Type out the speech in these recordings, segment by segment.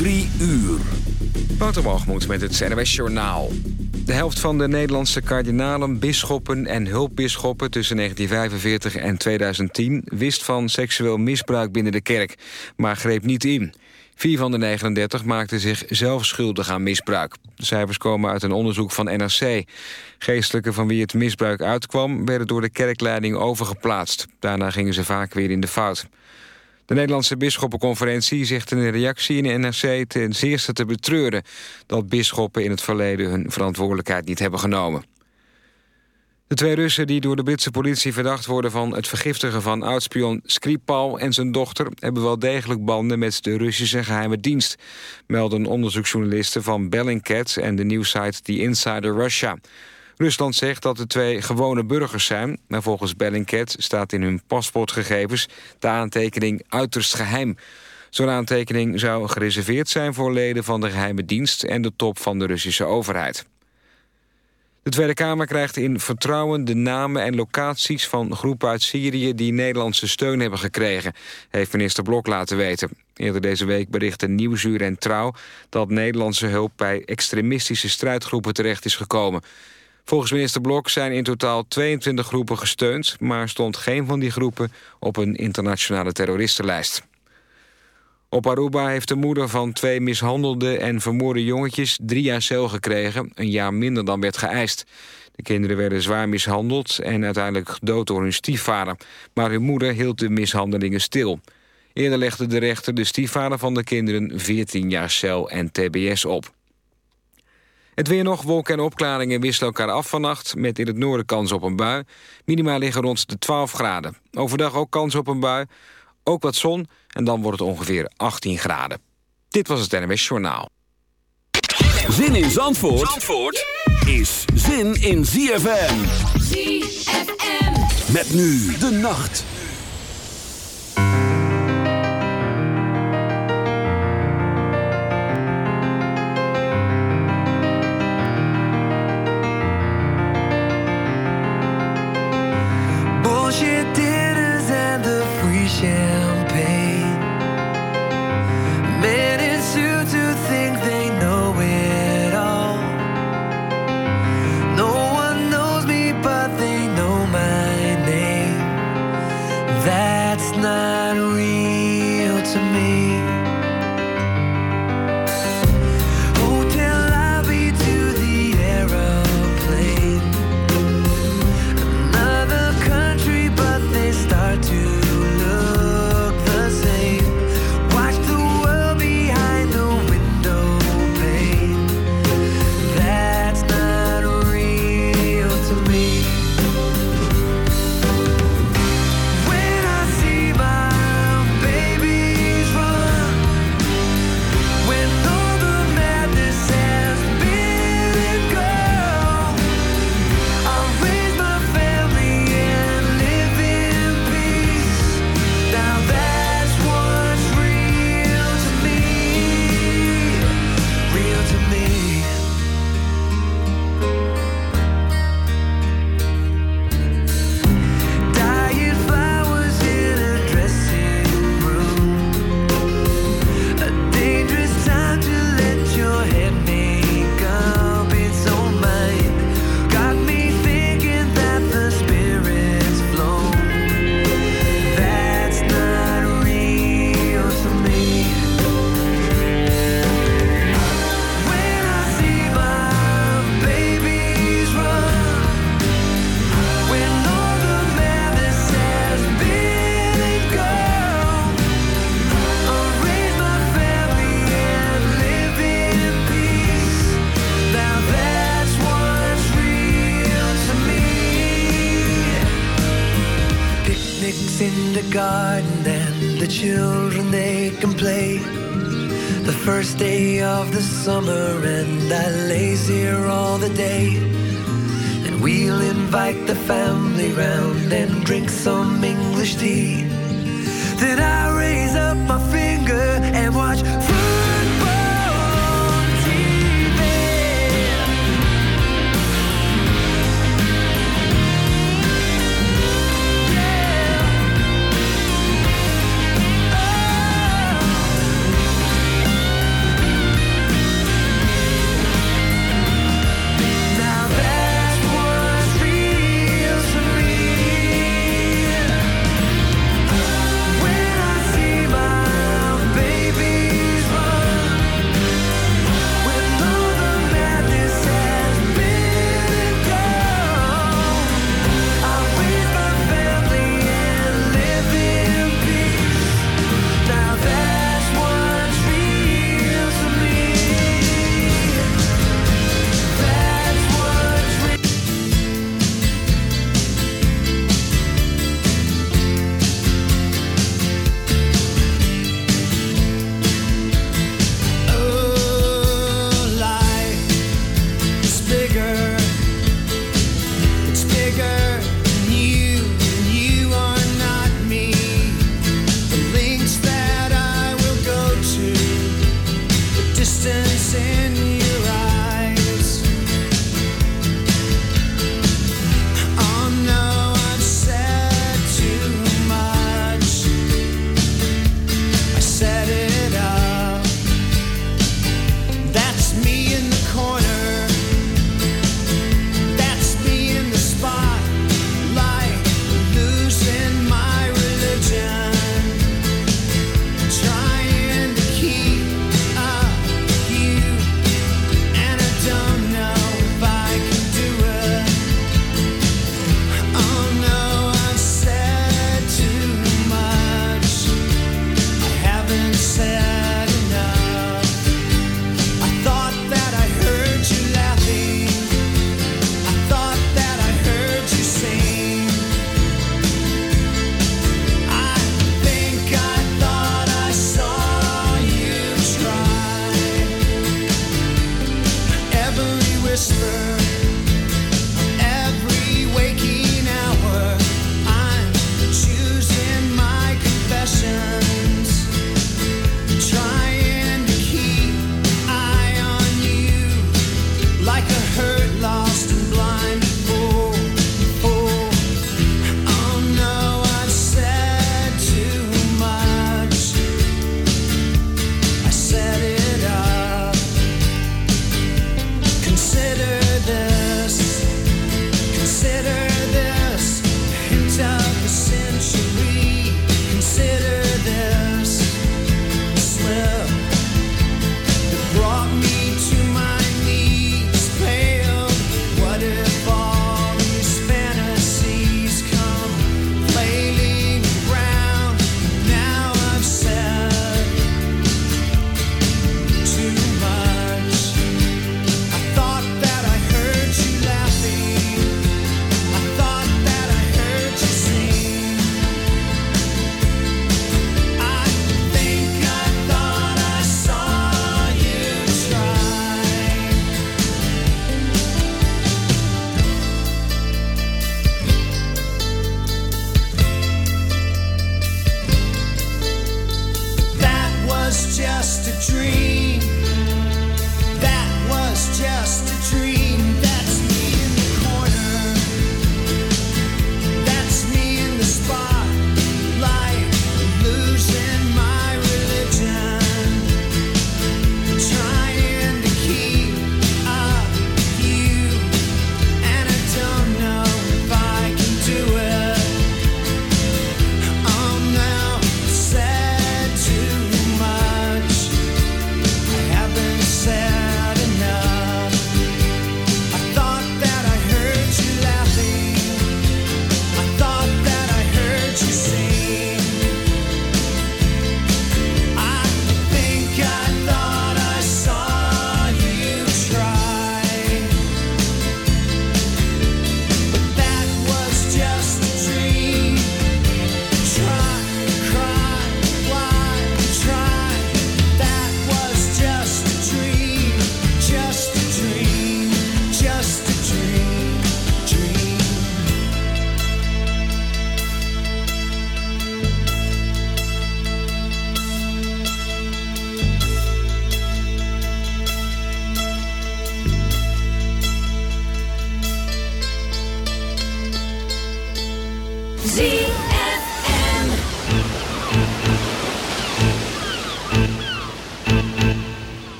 Drie uur. Waterwalgemoed met het NWS Journaal. De helft van de Nederlandse kardinalen, bisschoppen en hulpbisschoppen... tussen 1945 en 2010 wist van seksueel misbruik binnen de kerk... maar greep niet in. Vier van de 39 maakten zich zelf schuldig aan misbruik. De cijfers komen uit een onderzoek van NRC. Geestelijken van wie het misbruik uitkwam... werden door de kerkleiding overgeplaatst. Daarna gingen ze vaak weer in de fout. De Nederlandse Bisschoppenconferentie zegt in een reactie in de NRC ten zeerste te betreuren dat bisschoppen in het verleden hun verantwoordelijkheid niet hebben genomen. De twee Russen die door de Britse politie verdacht worden van het vergiftigen van oudspion Skripal en zijn dochter hebben wel degelijk banden met de Russische geheime dienst, melden onderzoeksjournalisten van Bellingcat en de nieuwsite The Insider Russia. Rusland zegt dat de twee gewone burgers zijn... maar volgens Bellingcat staat in hun paspoortgegevens... de aantekening uiterst geheim. Zo'n aantekening zou gereserveerd zijn voor leden van de geheime dienst... en de top van de Russische overheid. De Tweede Kamer krijgt in vertrouwen de namen en locaties van groepen uit Syrië die Nederlandse steun hebben gekregen, heeft minister Blok laten weten. Eerder deze week berichten Nieuwsuur en Trouw dat Nederlandse hulp bij extremistische strijdgroepen terecht is gekomen. Volgens minister Blok zijn in totaal 22 groepen gesteund... maar stond geen van die groepen op een internationale terroristenlijst. Op Aruba heeft de moeder van twee mishandelde en vermoorde jongetjes... drie jaar cel gekregen, een jaar minder dan werd geëist. De kinderen werden zwaar mishandeld en uiteindelijk gedood door hun stiefvader. Maar hun moeder hield de mishandelingen stil. Eerder legde de rechter de stiefvader van de kinderen 14 jaar cel en tbs op. Het weer nog, wolken en opklaringen wisselen elkaar af vannacht... met in het noorden kans op een bui. Minima liggen rond de 12 graden. Overdag ook kans op een bui, ook wat zon... en dan wordt het ongeveer 18 graden. Dit was het NMS Journaal. Zin in Zandvoort, Zandvoort is zin in ZFM. ZFM. Met nu de nacht.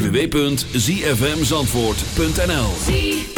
www.zfmzandvoort.nl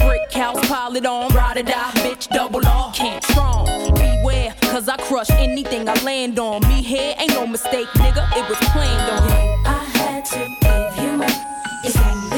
House, pile it on. Ride or die, bitch, double off. Can't strong. Beware, cause I crush anything I land on. Me here ain't no mistake, nigga, it was planned on. I had to give you my.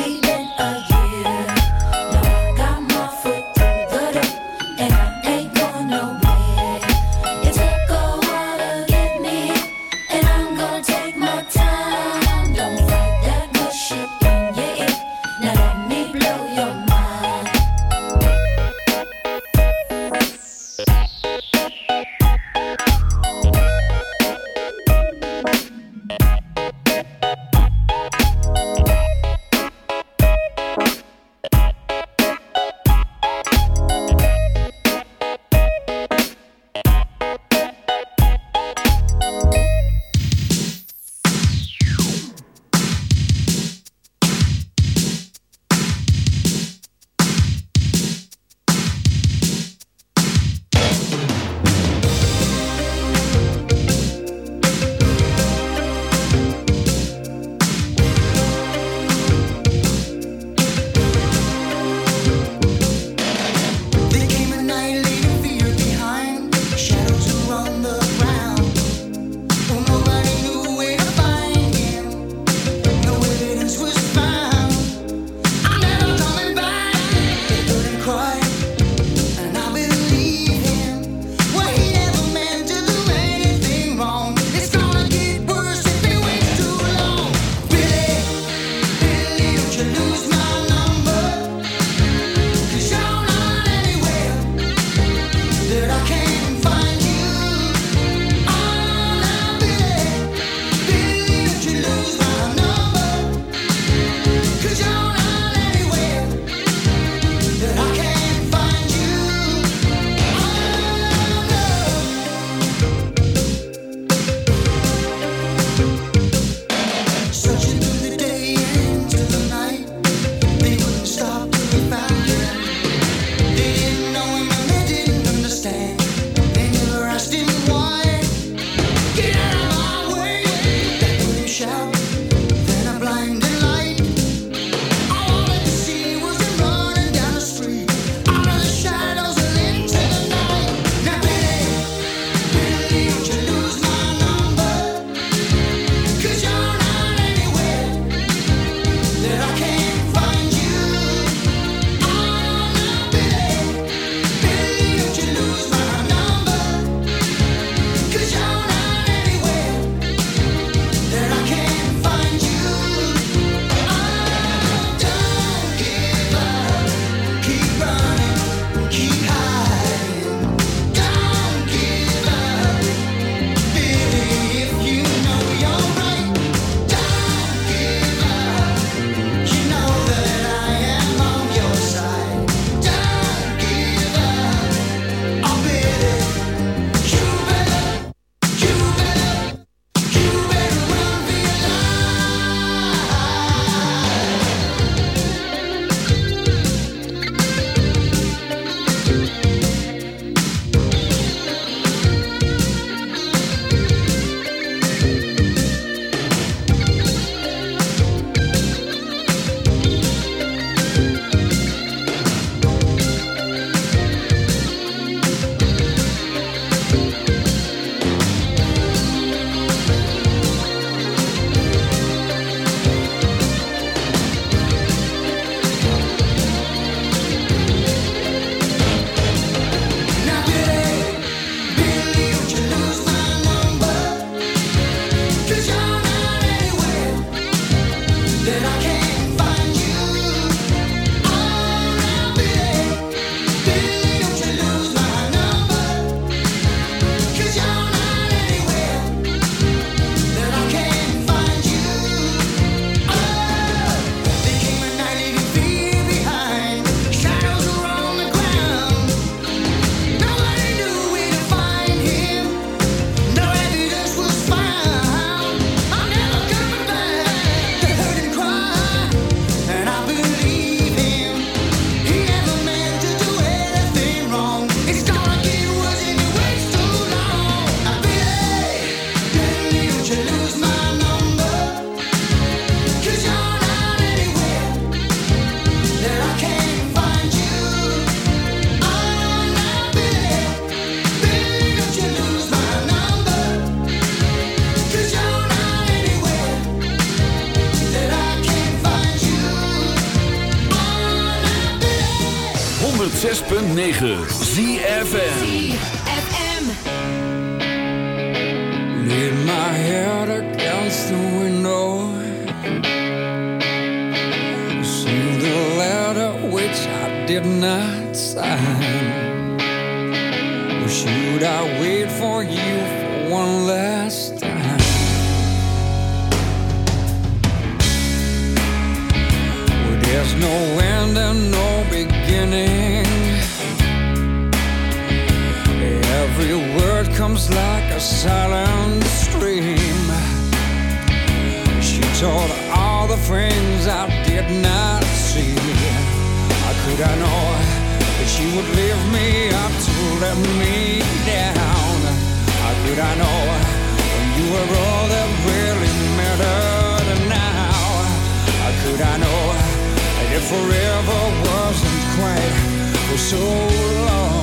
106.9 ZFN Lean my head against the window. See the letter which I did not sign. Or should I wait for you for one last time? Where there's no end and no beginning. comes like a silent stream. She told all the friends I did not see. How could I know that she would leave me up to let me down? How could I know when you were all that really mattered now? How could I know that if forever wasn't quite for so long?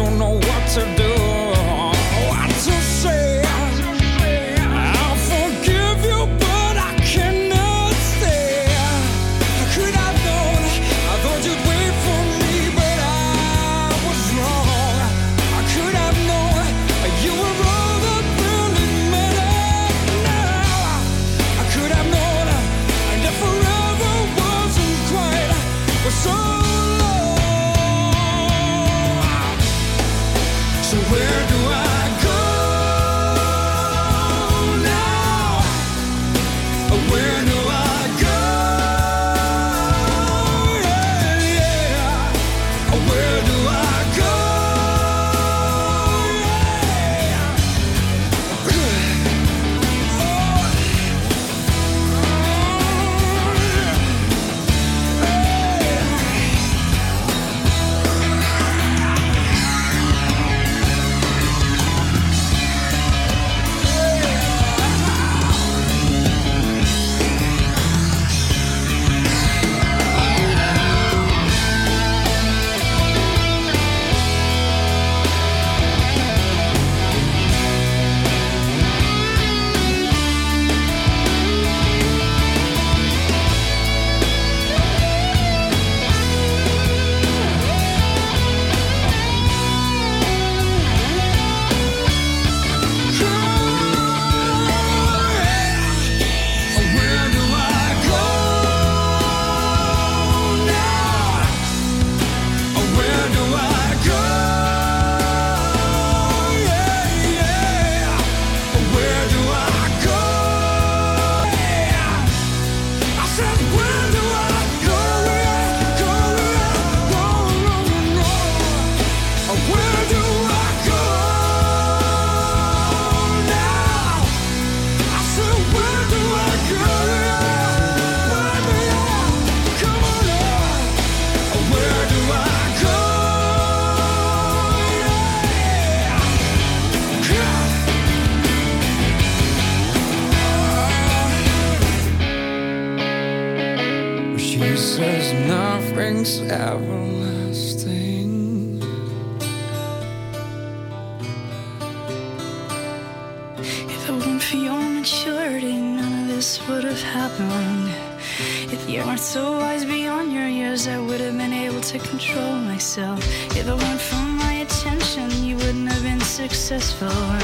don't know so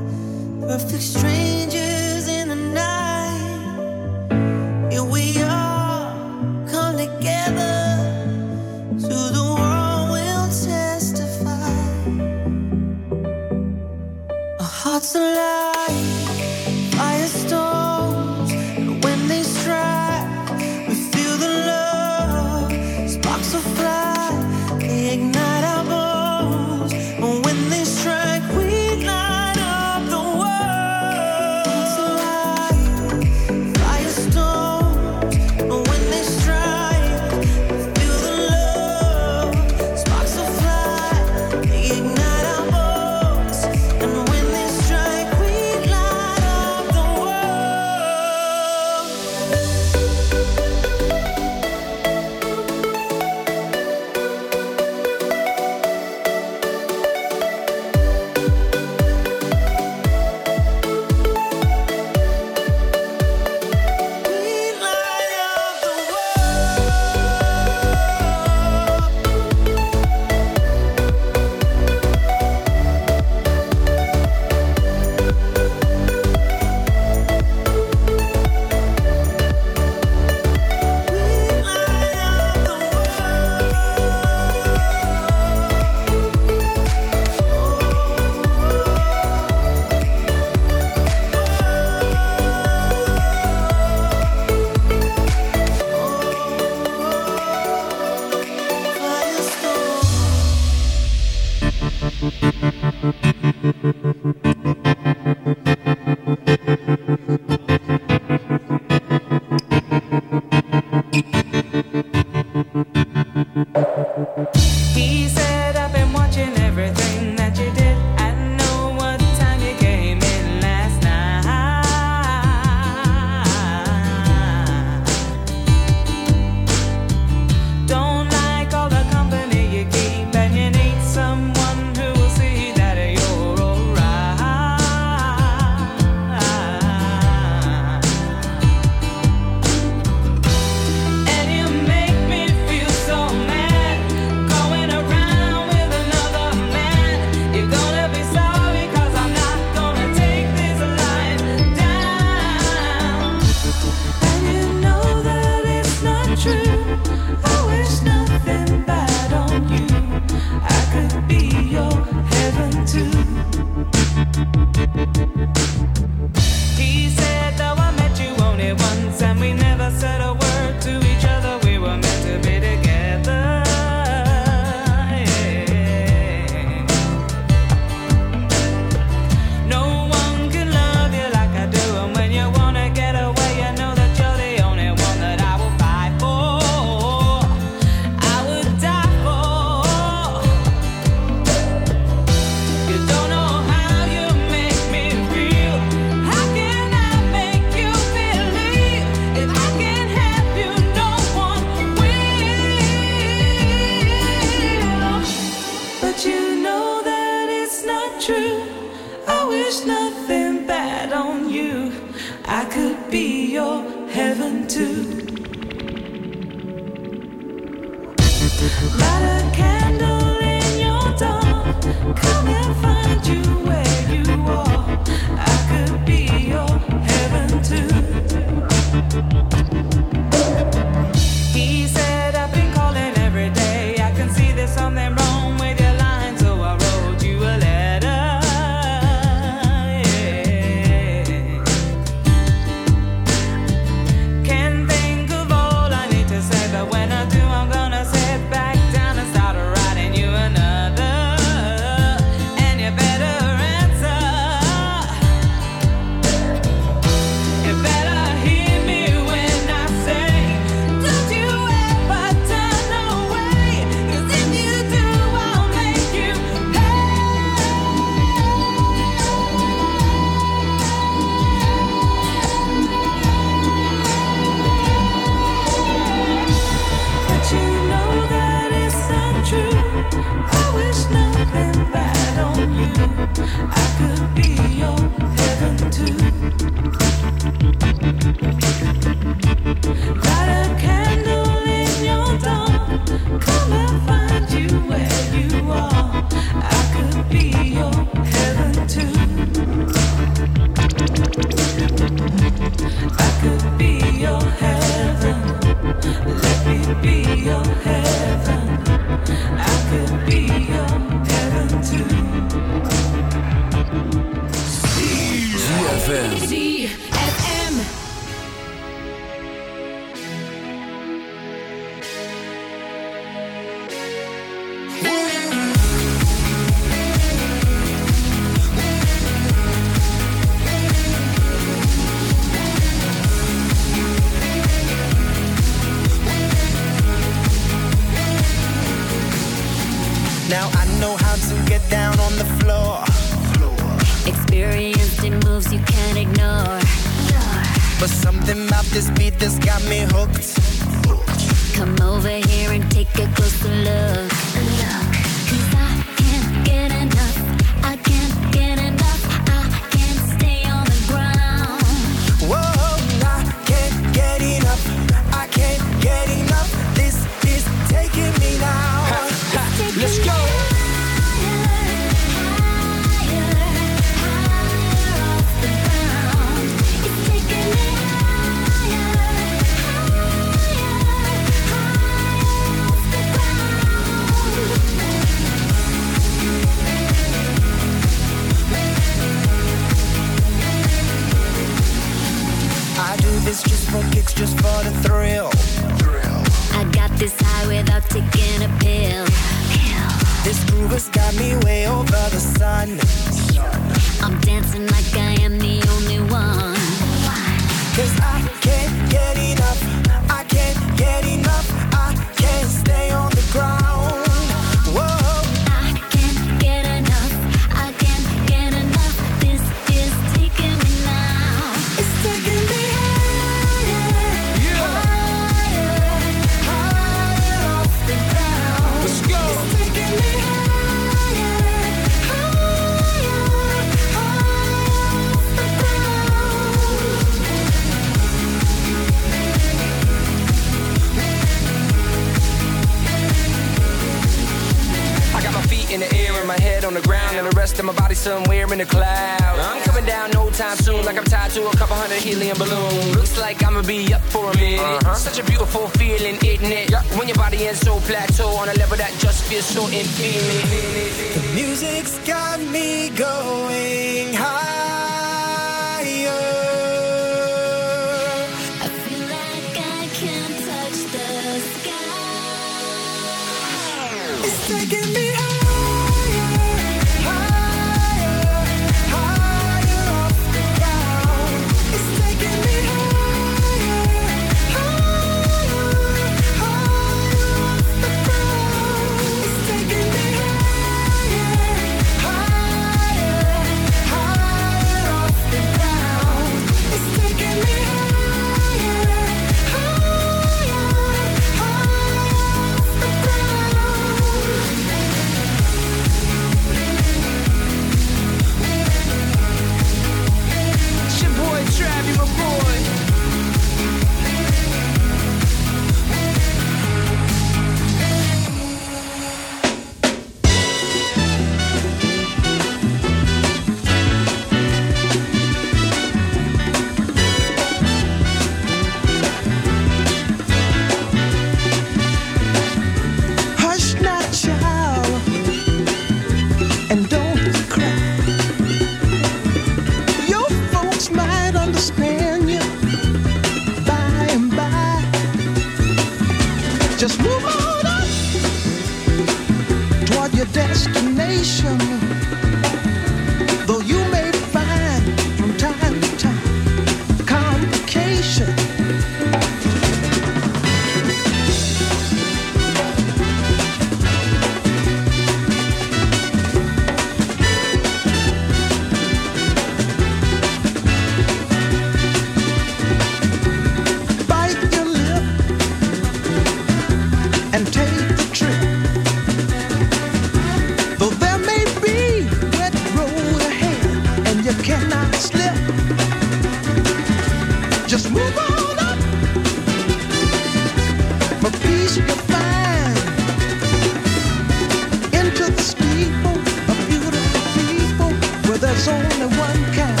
there's only one kind.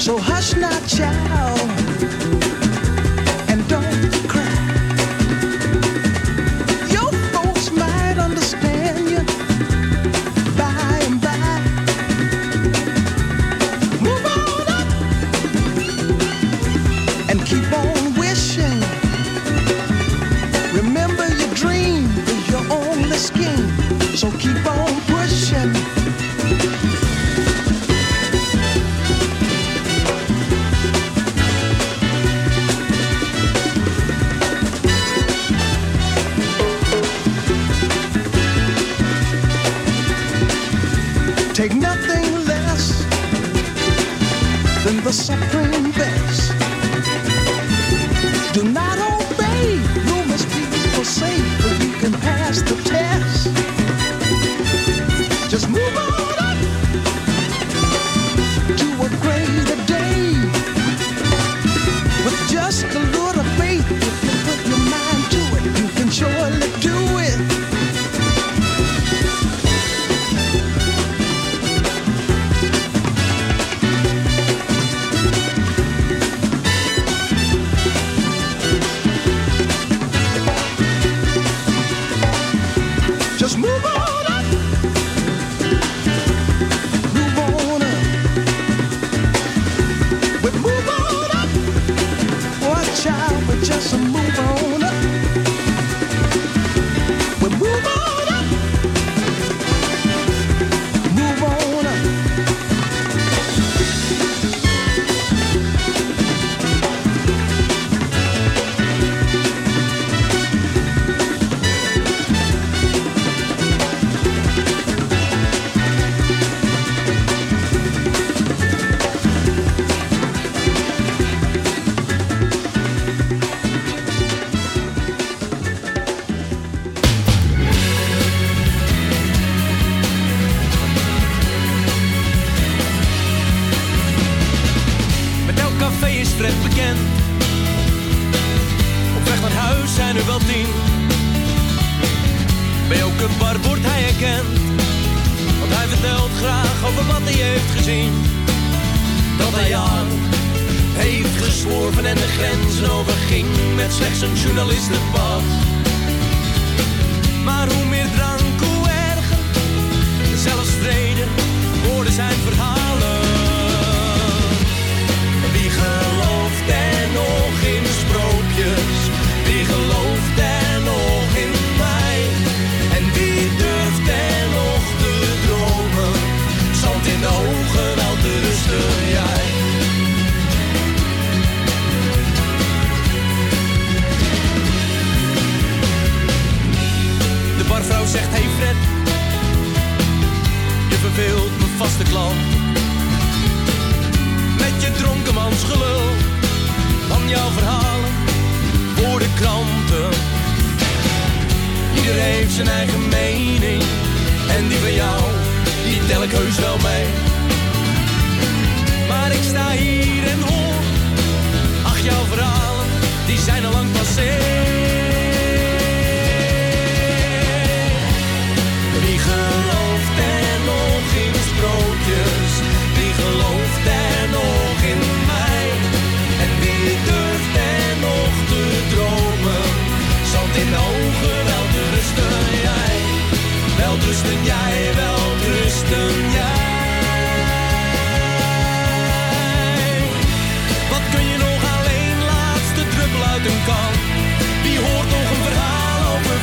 So hush not, child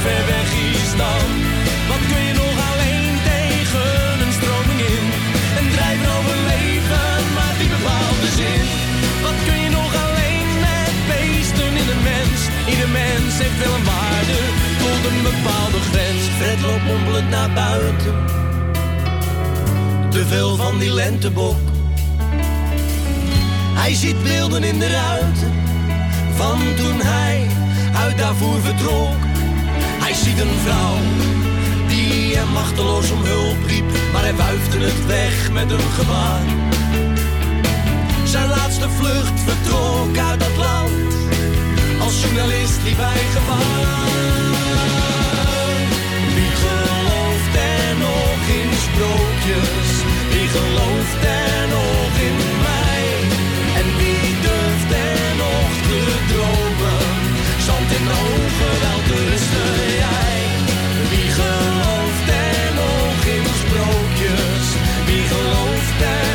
ver weg is dan. Wat kun je nog alleen tegen een stroming in? een drijven overleven, maar die bepaalde zin. Wat kun je nog alleen met beesten in een mens? Ieder mens heeft wel een waarde, tot een bepaalde grens. Fred loopt mompelend naar buiten. Te veel van die lentebok. Hij ziet beelden in de ruiten van toen hij uit daarvoor vertrok ziet een vrouw die hem machteloos om hulp riep, maar hij wuifde het weg met een gebaar. Zijn laatste vlucht vertrok uit dat land, als journalist liep hij gevaar. Wie gelooft er nog in sprookjes? Wie gelooft er nog in mij? En wie durft er nog te dromen? Zand in ogen wel te rusten, ja. understand